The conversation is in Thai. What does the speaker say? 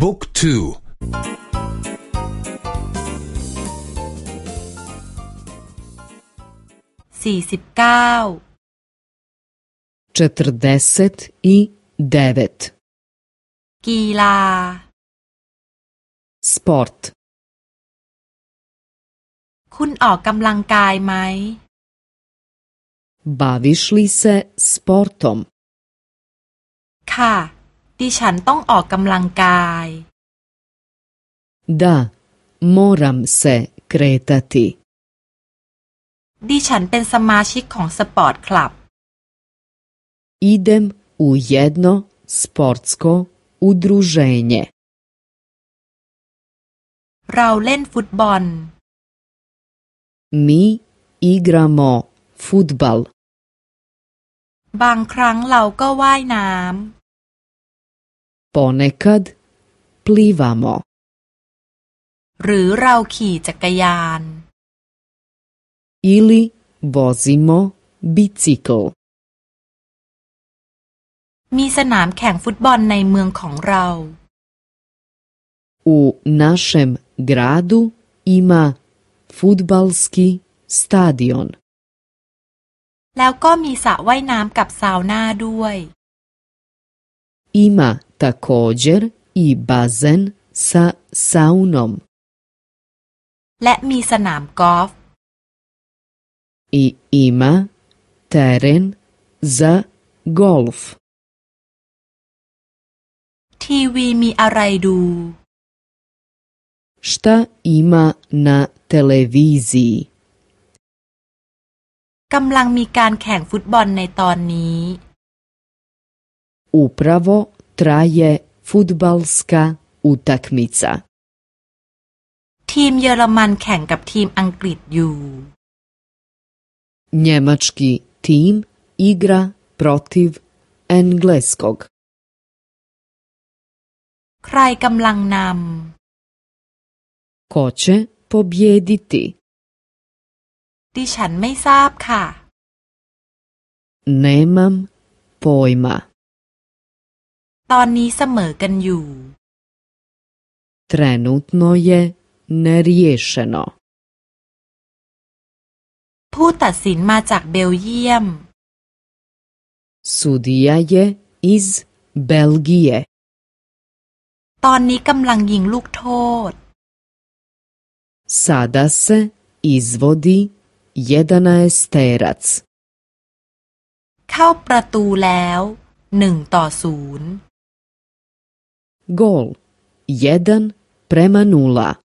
บุ๊กทูสี่สิบเก้า četrdeset i devet กีฬา sport คุณออกกำลังกายไหม baviš li se sportom ค่ะ ดิฉันต้องออกกำลังกาย da moram se kretati ดิฉันเป็นสมาชิกของสปอร์ตคลับ idem u jedno sportsko udruženje เราเล่นฟุตบอล mi igramo futbal บางครั้งเราก็ว่ายน้ ponekad plivamo ำหรือเราขี่จักรยาน ili vozimo bicikl มีสนามแข่งฟุตบอลในเมืองของเรา U našem gradu ima futbalski stadion. แล้วก็มีสระว่ายน้ำกับซาวน่าด้วย Ima također i bazen sa saunom และมีสนามกอล์ฟ i ima teren za golf. ทีวีมีอะไรดู Šta ima na televiziji? กำลังมีการแข่งฟุตบอลในตอนนี้ Upravo traje futbalska utakmica. ทีมเยอรมันแข่งกับทีมอังกฤษอยู่ Njemački tim igra protiv engleskog. ใครกำลังน Ko će pobjediti? ำ ดิฉันไม่ทราบค่ะ Nemam pojma. ตอนนี้เสมอกันอยู่ Trenutno je neriješeno. ผู้ตัดสินมาจากเบลเยียม Sudija je iz Belgije. ตอนนี้กำลังยิงลูกโทษ Sada se izvodi jedanaesterac. เข้าประตูแล้วหนึ่งต่อศูนย์ Gol 1 prema 0.